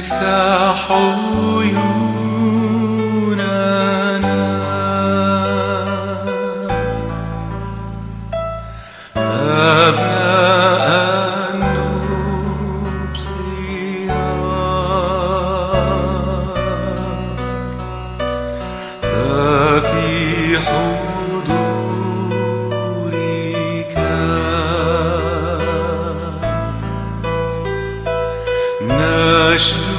افتح عيوننا. أبناء نبصرك في حضورك. نشدو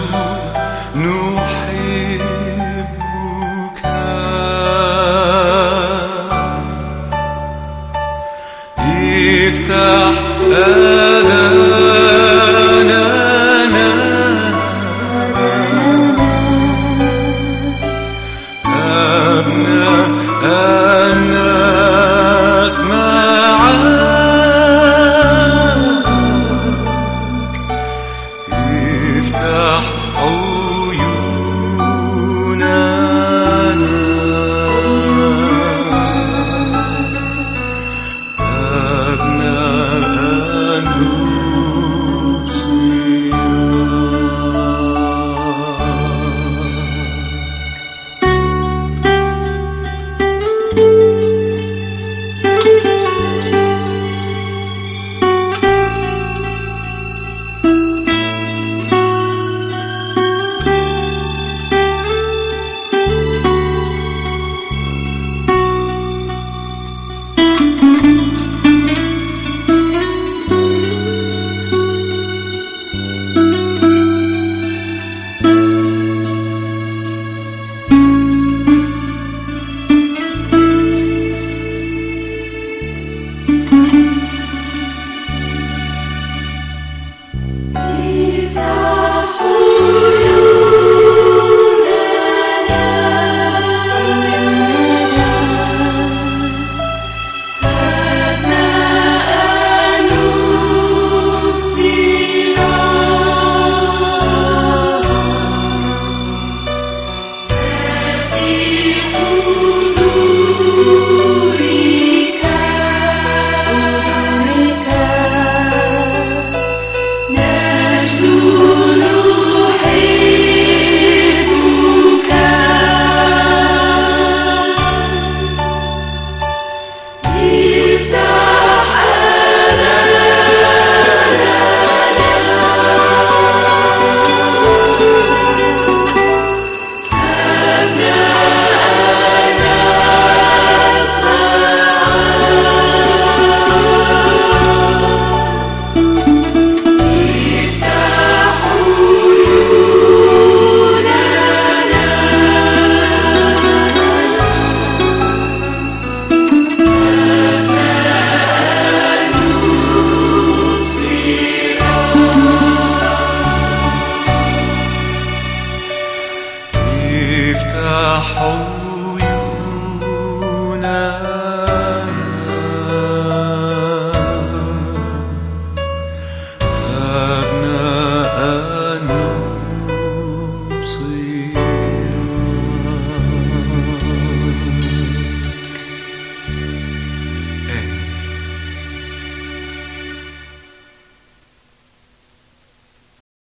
افتح